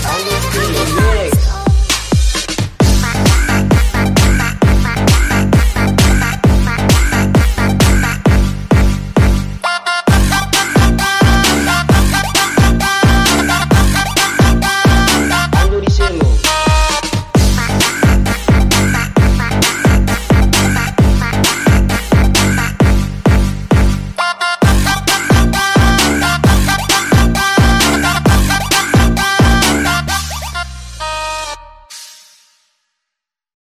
always